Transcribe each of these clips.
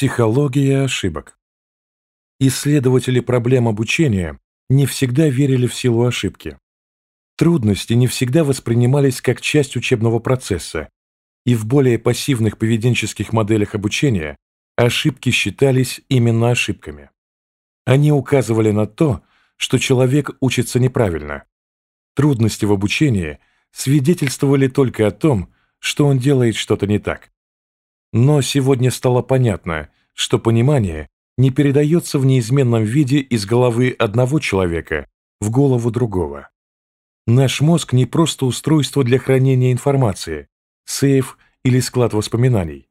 Психология ошибок. Исследователи проблем обучения не всегда верили в силу ошибки. Трудности не всегда воспринимались как часть учебного процесса, и в более пассивных поведенческих моделях обучения ошибки считались именно ошибками. Они указывали на то, что человек учится неправильно. Трудности в обучении свидетельствовали только о том, что он делает что-то не так. Но сегодня стало понятно, что понимание не передается в неизменном виде из головы одного человека в голову другого. Наш мозг не просто устройство для хранения информации, сейф или склад воспоминаний.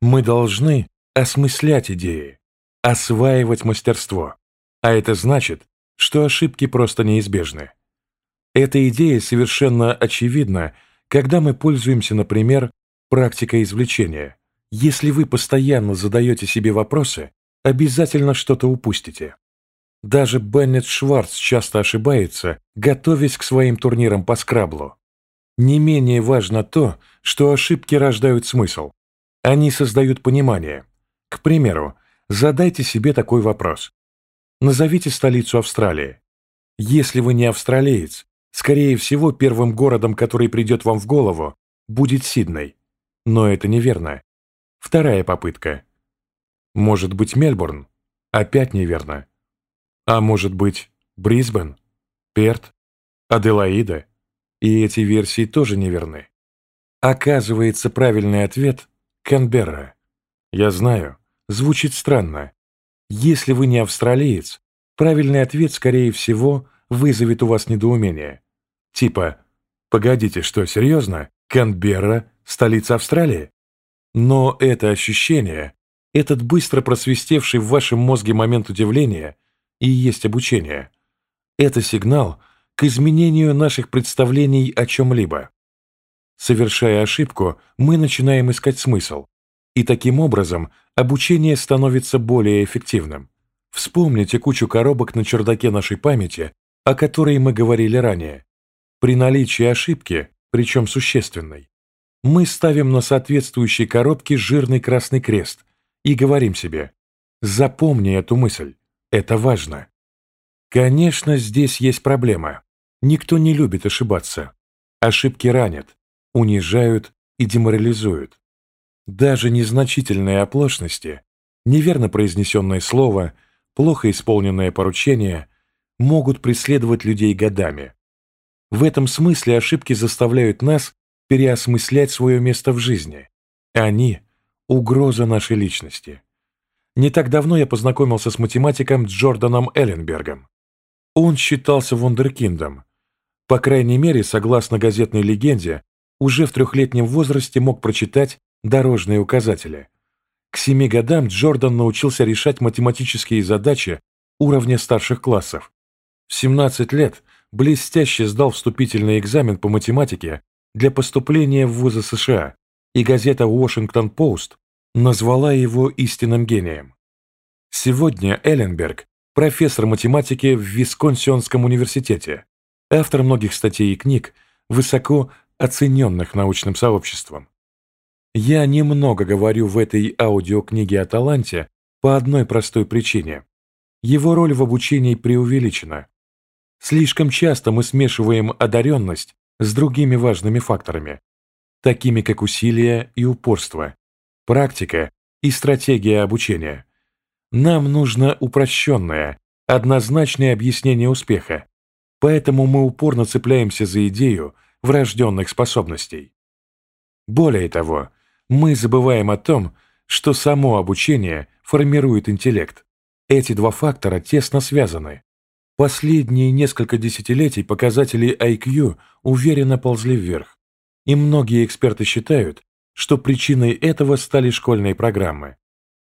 Мы должны осмыслять идеи, осваивать мастерство. А это значит, что ошибки просто неизбежны. Эта идея совершенно очевидна, когда мы пользуемся, например, практикой извлечения. Если вы постоянно задаете себе вопросы, обязательно что-то упустите. Даже Беннет Шварц часто ошибается, готовясь к своим турнирам по скраблу. Не менее важно то, что ошибки рождают смысл. Они создают понимание. К примеру, задайте себе такой вопрос. Назовите столицу Австралии. Если вы не австралиец, скорее всего, первым городом, который придет вам в голову, будет Сидней. Но это неверно. Вторая попытка. Может быть, Мельбурн? Опять неверно. А может быть, Брисбен? Перт? Аделаида? И эти версии тоже неверны. Оказывается, правильный ответ – Канберра. Я знаю, звучит странно. Если вы не австралиец, правильный ответ, скорее всего, вызовет у вас недоумение. Типа «Погодите, что, серьезно? Канберра – столица Австралии?» Но это ощущение, этот быстро просвистевший в вашем мозге момент удивления и есть обучение. Это сигнал к изменению наших представлений о чем-либо. Совершая ошибку, мы начинаем искать смысл, и таким образом обучение становится более эффективным. Вспомните кучу коробок на чердаке нашей памяти, о которой мы говорили ранее. При наличии ошибки, причем существенной, мы ставим на соответствующей коробке жирный красный крест и говорим себе «Запомни эту мысль, это важно». Конечно, здесь есть проблема. Никто не любит ошибаться. Ошибки ранят, унижают и деморализуют. Даже незначительные оплошности, неверно произнесенное слово, плохо исполненное поручение могут преследовать людей годами. В этом смысле ошибки заставляют нас переосмыслять свое место в жизни. Они – угроза нашей личности. Не так давно я познакомился с математиком Джорданом Элленбергом. Он считался вундеркиндом. По крайней мере, согласно газетной легенде, уже в трехлетнем возрасте мог прочитать дорожные указатели. К семи годам Джордан научился решать математические задачи уровня старших классов. В 17 лет блестяще сдал вступительный экзамен по математике для поступления в вузы США, и газета «Вашингтон-Пост» назвала его истинным гением. Сегодня Элленберг – профессор математики в Висконсинском университете, автор многих статей и книг, высоко оцененных научным сообществом. Я немного говорю в этой аудиокниге о таланте по одной простой причине. Его роль в обучении преувеличена. Слишком часто мы смешиваем одаренность с другими важными факторами, такими как усилия и упорство, практика и стратегия обучения. Нам нужно упрощенное, однозначное объяснение успеха, поэтому мы упорно цепляемся за идею врожденных способностей. Более того, мы забываем о том, что само обучение формирует интеллект. Эти два фактора тесно связаны. Последние несколько десятилетий показатели IQ уверенно ползли вверх, и многие эксперты считают, что причиной этого стали школьные программы.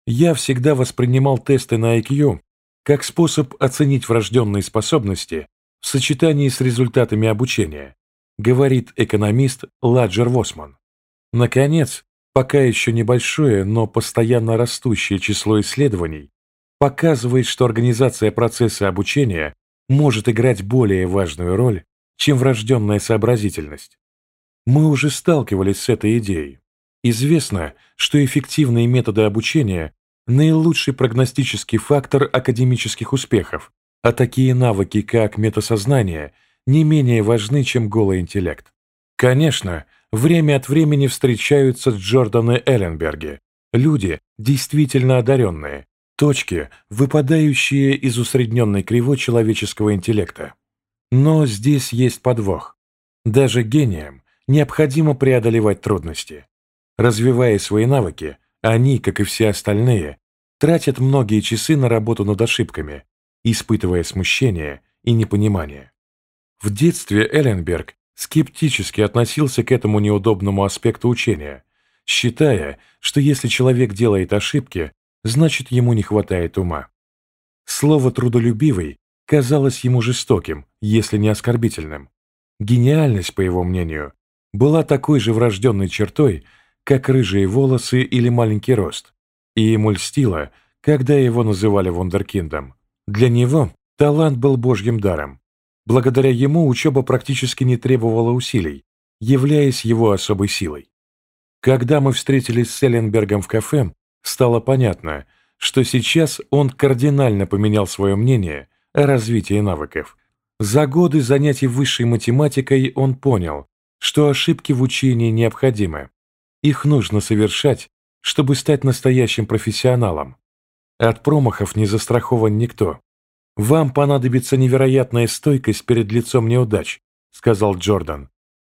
Я всегда воспринимал тесты на IQ как способ оценить врожденные способности в сочетании с результатами обучения, говорит экономист Ладжер Восман. Наконец, пока еще небольшое, но постоянно растущее число исследований показывает, что организация процесса обучения может играть более важную роль, чем врожденная сообразительность. Мы уже сталкивались с этой идеей. Известно, что эффективные методы обучения наилучший прогностический фактор академических успехов, а такие навыки, как метасознание, не менее важны, чем голый интеллект. Конечно, время от времени встречаются Джорданы Элленберги, люди, действительно одаренные, точки, выпадающие из усредненной кривой человеческого интеллекта. Но здесь есть подвох. Даже гениям необходимо преодолевать трудности. Развивая свои навыки, они, как и все остальные, тратят многие часы на работу над ошибками, испытывая смущение и непонимание. В детстве Элленберг скептически относился к этому неудобному аспекту учения, считая, что если человек делает ошибки, значит ему не хватает ума. Слово «трудолюбивый» казалось ему жестоким, если не оскорбительным. Гениальность, по его мнению, была такой же врожденной чертой, как рыжие волосы или маленький рост, и ему льстило, когда его называли вундеркиндом. Для него талант был божьим даром. Благодаря ему учеба практически не требовала усилий, являясь его особой силой. Когда мы встретились с Элленбергом в кафе, стало понятно, что сейчас он кардинально поменял свое мнение о развитии навыков. За годы занятий высшей математикой он понял, что ошибки в учении необходимы. Их нужно совершать, чтобы стать настоящим профессионалом. От промахов не застрахован никто. «Вам понадобится невероятная стойкость перед лицом неудач», сказал Джордан.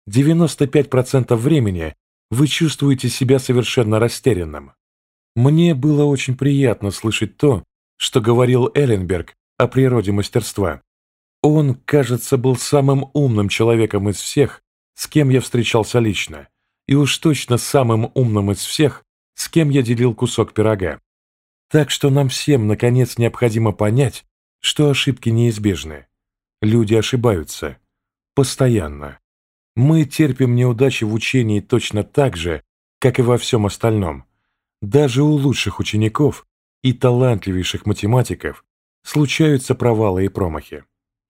«95% времени вы чувствуете себя совершенно растерянным. Мне было очень приятно слышать то, что говорил Элленберг о природе мастерства. Он, кажется, был самым умным человеком из всех, с кем я встречался лично, и уж точно самым умным из всех, с кем я делил кусок пирога. Так что нам всем, наконец, необходимо понять, что ошибки неизбежны. Люди ошибаются. Постоянно. Мы терпим неудачи в учении точно так же, как и во всем остальном. Даже у лучших учеников и талантливейших математиков случаются провалы и промахи.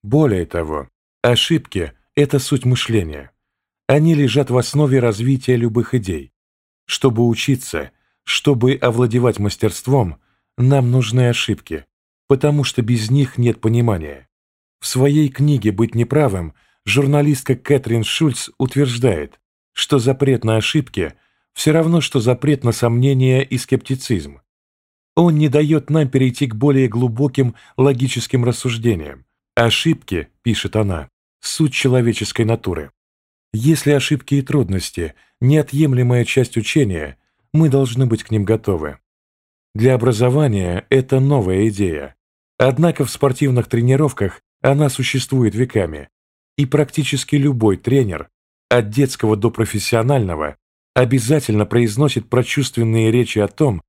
Более того, ошибки – это суть мышления. Они лежат в основе развития любых идей. Чтобы учиться, чтобы овладевать мастерством, нам нужны ошибки, потому что без них нет понимания. В своей книге «Быть неправым» журналистка Кэтрин Шульц утверждает, что запрет на ошибки – все равно, что запрет на сомнения и скептицизм. Он не дает нам перейти к более глубоким логическим рассуждениям. Ошибки, пишет она, суть человеческой натуры. Если ошибки и трудности – неотъемлемая часть учения, мы должны быть к ним готовы. Для образования это новая идея. Однако в спортивных тренировках она существует веками, и практически любой тренер, от детского до профессионального, обязательно произносит прочувственные речи о том,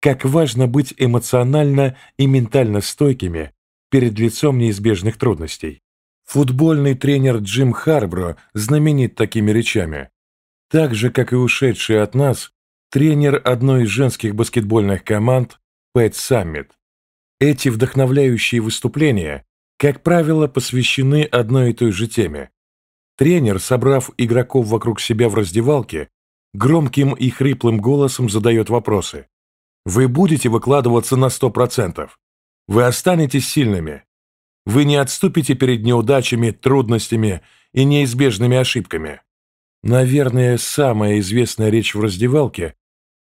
как важно быть эмоционально и ментально стойкими перед лицом неизбежных трудностей. Футбольный тренер Джим Харбро знаменит такими речами. Так же, как и ушедший от нас, тренер одной из женских баскетбольных команд Пэт Саммит. Эти вдохновляющие выступления, как правило, посвящены одной и той же теме. Тренер, собрав игроков вокруг себя в раздевалке, громким и хриплым голосом задает вопросы. Вы будете выкладываться на 100%. Вы останетесь сильными. Вы не отступите перед неудачами, трудностями и неизбежными ошибками. Наверное, самая известная речь в раздевалке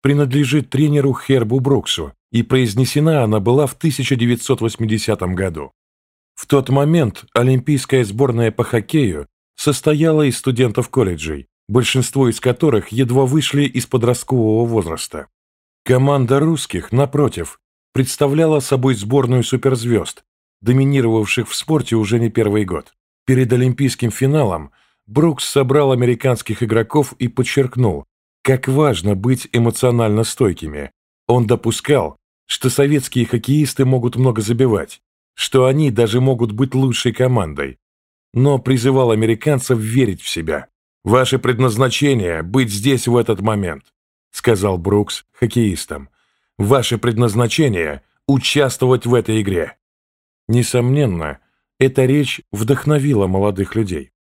принадлежит тренеру Хербу Бруксу, и произнесена она была в 1980 году. В тот момент олимпийская сборная по хоккею состояла из студентов колледжей, большинство из которых едва вышли из подросткового возраста. Команда русских, напротив, представляла собой сборную суперзвезд, доминировавших в спорте уже не первый год. Перед олимпийским финалом Брукс собрал американских игроков и подчеркнул, как важно быть эмоционально стойкими. Он допускал, что советские хоккеисты могут много забивать, что они даже могут быть лучшей командой, но призывал американцев верить в себя. «Ваше предназначение – быть здесь в этот момент», – сказал Брукс хоккеистам. «Ваше предназначение – участвовать в этой игре». Несомненно, эта речь вдохновила молодых людей.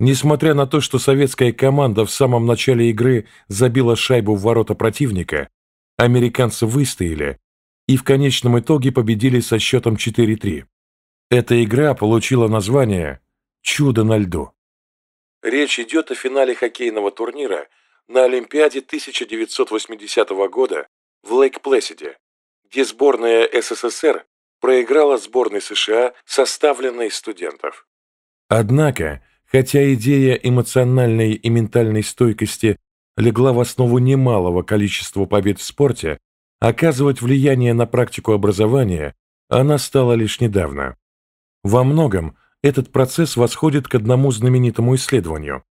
Несмотря на то, что советская команда в самом начале игры забила шайбу в ворота противника, американцы выстояли и в конечном итоге победили со счетом 4-3. Эта игра получила название «Чудо на льду». Речь идет о финале хоккейного турнира на Олимпиаде 1980 года в Лейк-Плэсиде, где сборная СССР проиграла сборной США, составленной из студентов. Однако, хотя идея эмоциональной и ментальной стойкости легла в основу немалого количества побед в спорте, оказывать влияние на практику образования она стала лишь недавно. Во многом этот процесс восходит к одному знаменитому исследованию,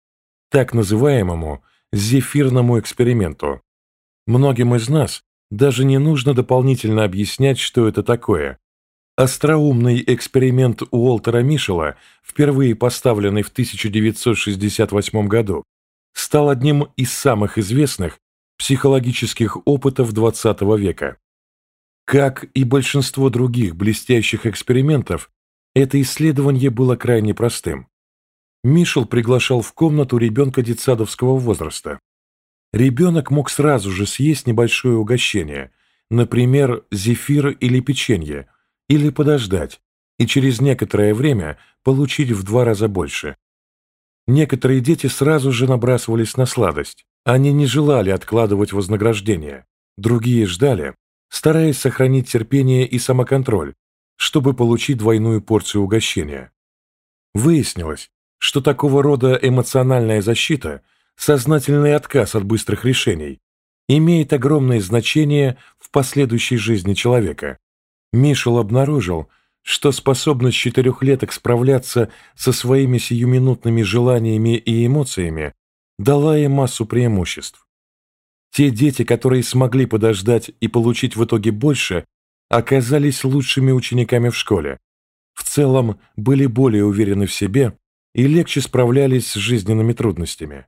так называемому зефирному эксперименту. Многим из нас даже не нужно дополнительно объяснять, что это такое. Остроумный эксперимент Уолтера Мишела, впервые поставленный в 1968 году, стал одним из самых известных психологических опытов XX века. Как и большинство других блестящих экспериментов, это исследование было крайне простым. Мишел приглашал в комнату ребенка детсадовского возраста. Ребенок мог сразу же съесть небольшое угощение, например, зефир или печенье, или подождать, и через некоторое время получить в два раза больше. Некоторые дети сразу же набрасывались на сладость. Они не желали откладывать вознаграждение. Другие ждали, стараясь сохранить терпение и самоконтроль, чтобы получить двойную порцию угощения. Выяснилось, что такого рода эмоциональная защита, сознательный отказ от быстрых решений, имеет огромное значение в последующей жизни человека. Мишел обнаружил, что способность четырехлеток справляться со своими сиюминутными желаниями и эмоциями дала им массу преимуществ. Те дети, которые смогли подождать и получить в итоге больше, оказались лучшими учениками в школе, в целом были более уверены в себе и легче справлялись с жизненными трудностями.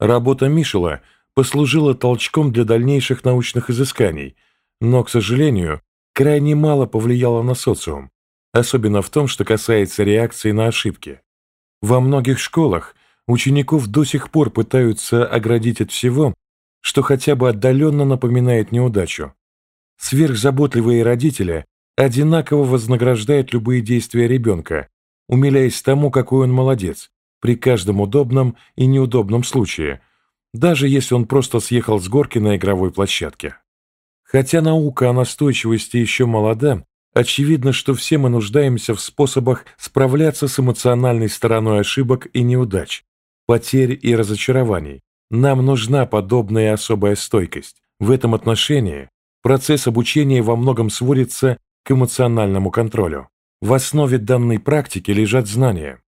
Работа Мишела послужила толчком для дальнейших научных изысканий, но, к сожалению, крайне мало повлияла на социум, особенно в том, что касается реакции на ошибки. Во многих школах учеников до сих пор пытаются оградить от всего, что хотя бы отдаленно напоминает неудачу. Сверхзаботливые родители одинаково вознаграждают любые действия ребенка, умиляясь тому, какой он молодец, при каждом удобном и неудобном случае, даже если он просто съехал с горки на игровой площадке. Хотя наука о настойчивости еще молода, очевидно, что все мы нуждаемся в способах справляться с эмоциональной стороной ошибок и неудач, потерь и разочарований. Нам нужна подобная особая стойкость. В этом отношении Процесс обучения во многом сводится к эмоциональному контролю. В основе данной практики лежат знания.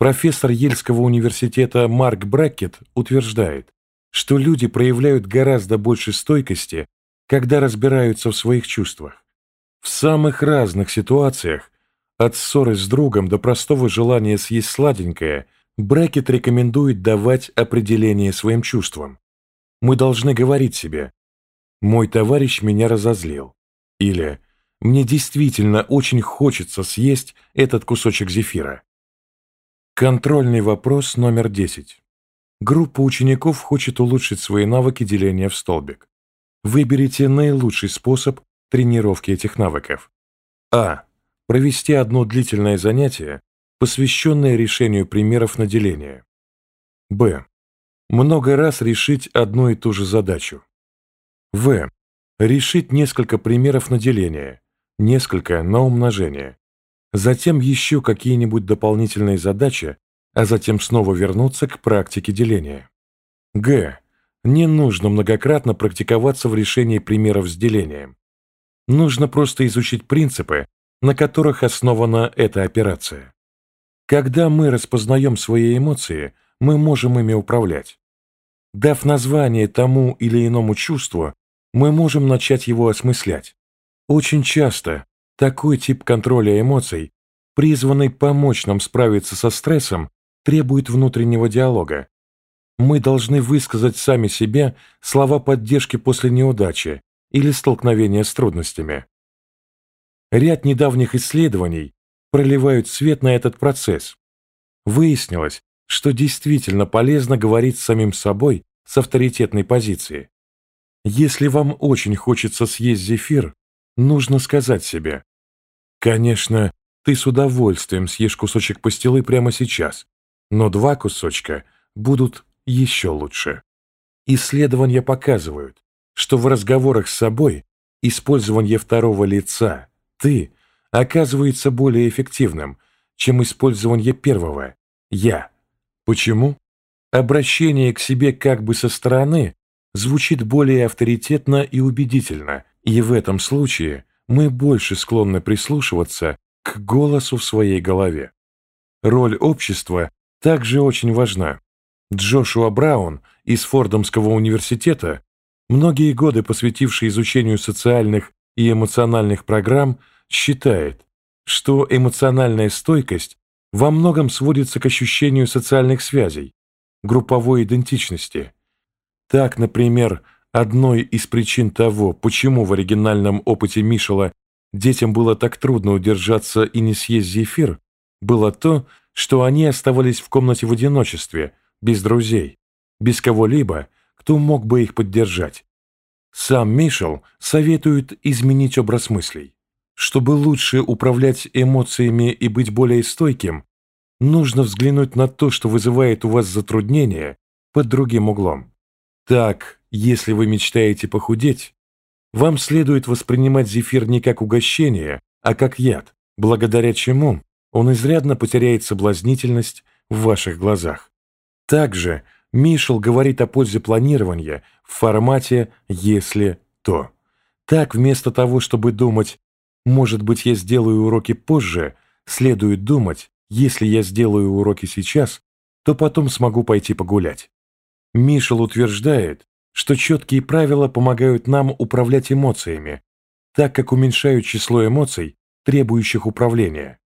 Профессор Ельского университета Марк Бракет утверждает, что люди проявляют гораздо больше стойкости, когда разбираются в своих чувствах. В самых разных ситуациях, от ссоры с другом до простого желания съесть сладенькое, Бракет рекомендует давать определение своим чувствам. Мы должны говорить себе «Мой товарищ меня разозлил» или «Мне действительно очень хочется съесть этот кусочек зефира». Контрольный вопрос номер 10. Группа учеников хочет улучшить свои навыки деления в столбик. Выберите наилучший способ тренировки этих навыков. А. Провести одно длительное занятие, посвященное решению примеров на деление. Б. Много раз решить одну и ту же задачу. В. Решить несколько примеров на деление, несколько на умножение. Затем еще какие-нибудь дополнительные задачи, а затем снова вернуться к практике деления. Г. Не нужно многократно практиковаться в решении примеров с делением. Нужно просто изучить принципы, на которых основана эта операция. Когда мы распознаем свои эмоции, мы можем ими управлять. Дав название тому или иному чувству, мы можем начать его осмыслять. Очень часто такой тип контроля эмоций, призванный помочь нам справиться со стрессом, требует внутреннего диалога. Мы должны высказать сами себе слова поддержки после неудачи или столкновения с трудностями. Ряд недавних исследований проливают свет на этот процесс. Выяснилось, что действительно полезно говорить с самим собой с авторитетной позиции. Если вам очень хочется съесть зефир, нужно сказать себе, «Конечно, ты с удовольствием съешь кусочек пастилы прямо сейчас, но два кусочка будут еще лучше». Исследования показывают, что в разговорах с собой использование второго лица «ты» оказывается более эффективным, чем использование первого «я». Почему? Обращение к себе как бы со стороны звучит более авторитетно и убедительно, и в этом случае мы больше склонны прислушиваться к голосу в своей голове. Роль общества также очень важна. Джошуа Браун из Фордомского университета, многие годы посвятивший изучению социальных и эмоциональных программ, считает, что эмоциональная стойкость во многом сводится к ощущению социальных связей, групповой идентичности. Так, например, одной из причин того, почему в оригинальном опыте Мишела детям было так трудно удержаться и не съесть зефир, было то, что они оставались в комнате в одиночестве, без друзей, без кого-либо, кто мог бы их поддержать. Сам Мишел советует изменить образ мыслей. Чтобы лучше управлять эмоциями и быть более стойким, нужно взглянуть на то, что вызывает у вас затруднения, под другим углом. Так, если вы мечтаете похудеть, вам следует воспринимать зефир не как угощение, а как яд, благодаря чему он изрядно потеряет соблазнительность в ваших глазах. Также Мишел говорит о пользе планирования в формате «если то». Так, вместо того, чтобы думать может быть, я сделаю уроки позже, следует думать, если я сделаю уроки сейчас, то потом смогу пойти погулять. Мишел утверждает, что четкие правила помогают нам управлять эмоциями, так как уменьшают число эмоций, требующих управления.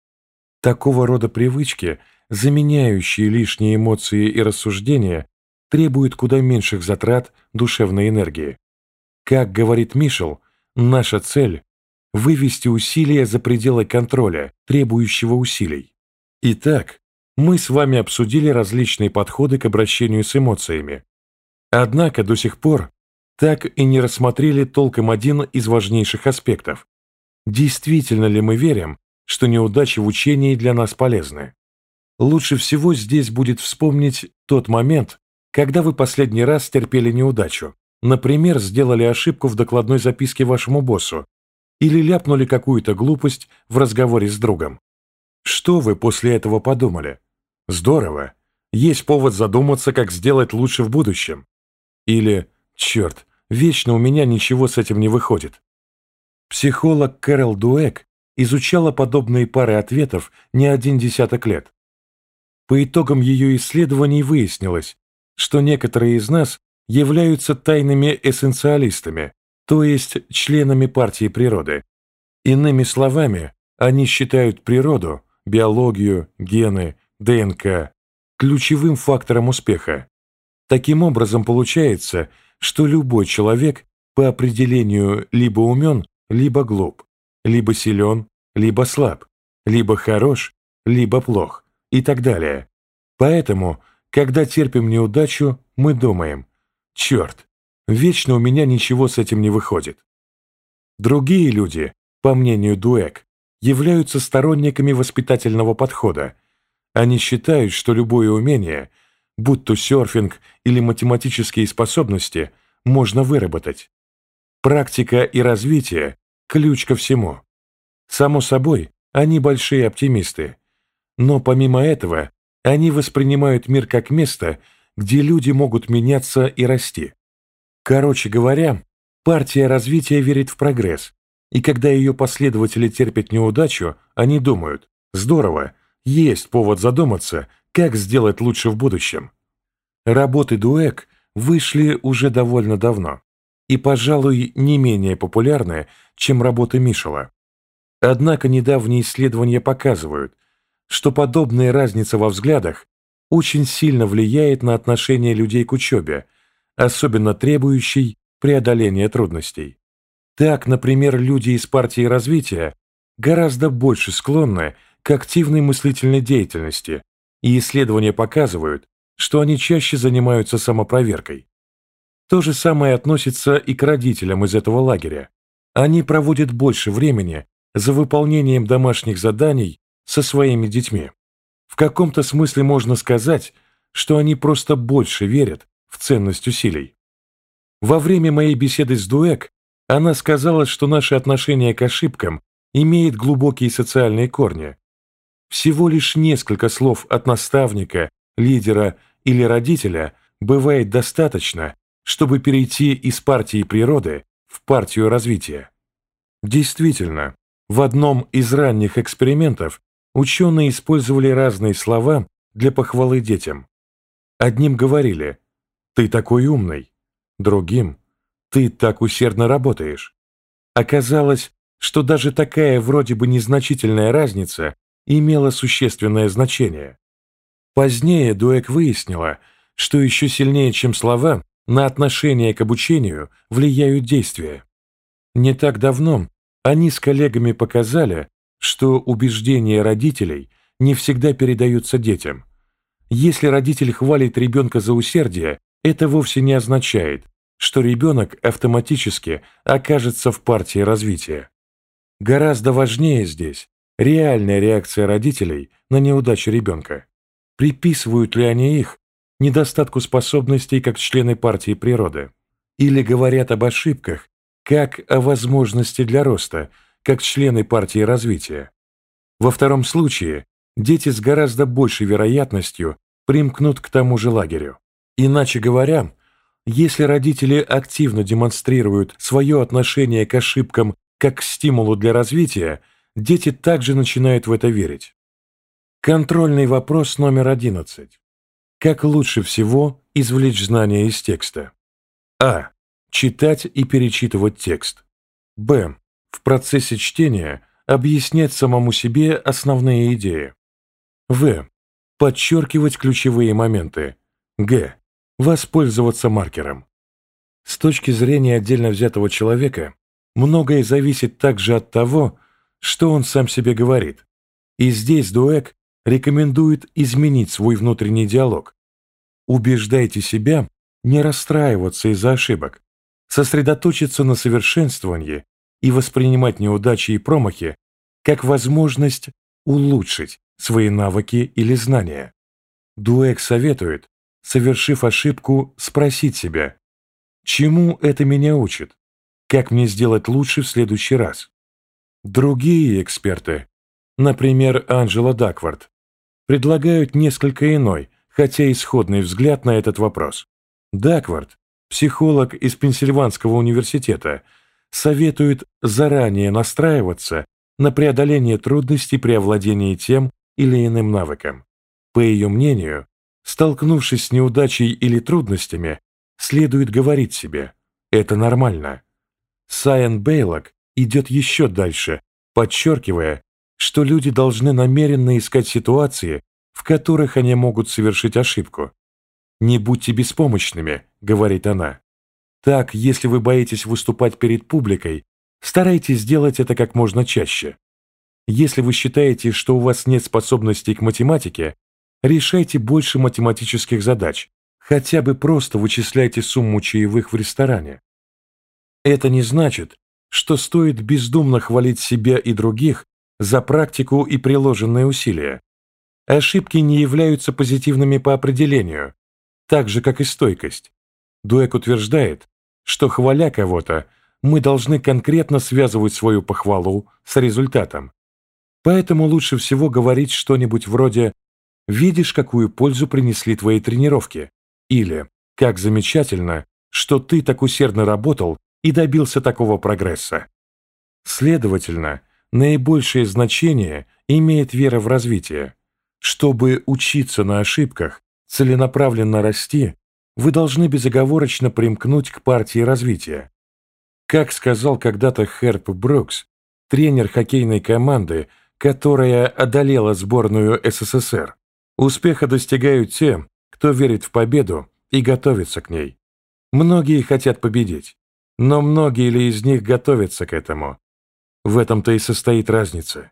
Такого рода привычки, заменяющие лишние эмоции и рассуждения, требуют куда меньших затрат душевной энергии. Как говорит Мишел, наша цель вывести усилия за пределы контроля, требующего усилий. Итак, мы с вами обсудили различные подходы к обращению с эмоциями. Однако до сих пор так и не рассмотрели толком один из важнейших аспектов. Действительно ли мы верим, что неудачи в учении для нас полезны? Лучше всего здесь будет вспомнить тот момент, когда вы последний раз терпели неудачу. Например, сделали ошибку в докладной записке вашему боссу или ляпнули какую-то глупость в разговоре с другом. Что вы после этого подумали? Здорово. Есть повод задуматься, как сделать лучше в будущем. Или, черт, вечно у меня ничего с этим не выходит. Психолог Кэрол Дуэк изучала подобные пары ответов не один десяток лет. По итогам ее исследований выяснилось, что некоторые из нас являются тайными эссенциалистами, то есть членами партии природы. Иными словами, они считают природу, биологию, гены, ДНК ключевым фактором успеха. Таким образом, получается, что любой человек по определению либо умен, либо глуп, либо силен, либо слаб, либо хорош, либо плох и так далее. Поэтому, когда терпим неудачу, мы думаем, черт, Вечно у меня ничего с этим не выходит. Другие люди, по мнению Дуэк, являются сторонниками воспитательного подхода. Они считают, что любое умение, будь то серфинг или математические способности, можно выработать. Практика и развитие – ключ ко всему. Само собой, они большие оптимисты. Но помимо этого, они воспринимают мир как место, где люди могут меняться и расти. Короче говоря, партия развития верит в прогресс, и когда ее последователи терпят неудачу, они думают, здорово, есть повод задуматься, как сделать лучше в будущем. Работы Дуэк вышли уже довольно давно и, пожалуй, не менее популярны, чем работы Мишела. Однако недавние исследования показывают, что подобная разница во взглядах очень сильно влияет на отношение людей к учебе, особенно требующий преодоления трудностей. Так, например, люди из партии развития гораздо больше склонны к активной мыслительной деятельности, и исследования показывают, что они чаще занимаются самопроверкой. То же самое относится и к родителям из этого лагеря. Они проводят больше времени за выполнением домашних заданий со своими детьми. В каком-то смысле можно сказать, что они просто больше верят в ценность усилий. Во время моей беседы с Дуэк она сказала, что наше отношение к ошибкам имеет глубокие социальные корни. Всего лишь несколько слов от наставника, лидера или родителя бывает достаточно, чтобы перейти из партии природы в партию развития. Действительно, в одном из ранних экспериментов ученые использовали разные слова для похвалы детям. Одним говорили «ты такой умный», другим «ты так усердно работаешь». Оказалось, что даже такая вроде бы незначительная разница имела существенное значение. Позднее Дуэк выяснила, что еще сильнее, чем слова, на отношение к обучению влияют действия. Не так давно они с коллегами показали, что убеждения родителей не всегда передаются детям. Если родитель хвалит ребенка за усердие, это вовсе не означает, что ребенок автоматически окажется в партии развития. Гораздо важнее здесь реальная реакция родителей на неудачу ребенка. Приписывают ли они их недостатку способностей как члены партии природы? Или говорят об ошибках, как о возможности для роста, как члены партии развития? Во втором случае дети с гораздо большей вероятностью примкнут к тому же лагерю. Иначе говоря, если родители активно демонстрируют свое отношение к ошибкам как к стимулу для развития, дети также начинают в это верить. Контрольный вопрос номер 11. Как лучше всего извлечь знания из текста? А. Читать и перечитывать текст. Б. В процессе чтения объяснять самому себе основные идеи. В. Подчеркивать ключевые моменты. Г. Воспользоваться маркером. С точки зрения отдельно взятого человека, многое зависит также от того, что он сам себе говорит. И здесь Дуэк рекомендует изменить свой внутренний диалог. Убеждайте себя не расстраиваться из-за ошибок, сосредоточиться на совершенствовании и воспринимать неудачи и промахи как возможность улучшить свои навыки или знания. Дуэк советует, совершив ошибку, спросить себя, чему это меня учит, как мне сделать лучше в следующий раз. Другие эксперты, например, Анджела Даквард, предлагают несколько иной, хотя исходный взгляд на этот вопрос. Даквард, психолог из Пенсильванского университета, советует заранее настраиваться на преодоление трудностей при овладении тем или иным навыком. По ее мнению, столкнувшись с неудачей или трудностями, следует говорить себе «это нормально». Сайен Бейлок идет еще дальше, подчеркивая, что люди должны намеренно искать ситуации, в которых они могут совершить ошибку. «Не будьте беспомощными», — говорит она. Так, если вы боитесь выступать перед публикой, старайтесь сделать это как можно чаще. Если вы считаете, что у вас нет способностей к математике, решайте больше математических задач, хотя бы просто вычисляйте сумму чаевых в ресторане. Это не значит, что стоит бездумно хвалить себя и других за практику и приложенные усилия. Ошибки не являются позитивными по определению, так же, как и стойкость. Дуэк утверждает, что, хваля кого-то, мы должны конкретно связывать свою похвалу с результатом. Поэтому лучше всего говорить что-нибудь вроде «Видишь, какую пользу принесли твои тренировки?» или «Как замечательно, что ты так усердно работал и добился такого прогресса. Следовательно, наибольшее значение имеет вера в развитие. Чтобы учиться на ошибках, целенаправленно расти, вы должны безоговорочно примкнуть к партии развития. Как сказал когда-то Херп Брукс, тренер хоккейной команды, которая одолела сборную СССР, успеха достигают те, кто верит в победу и готовится к ней. Многие хотят победить, но многие ли из них готовятся к этому? В этом-то и состоит разница.